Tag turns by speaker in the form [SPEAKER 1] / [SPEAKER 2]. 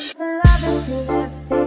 [SPEAKER 1] Love is
[SPEAKER 2] to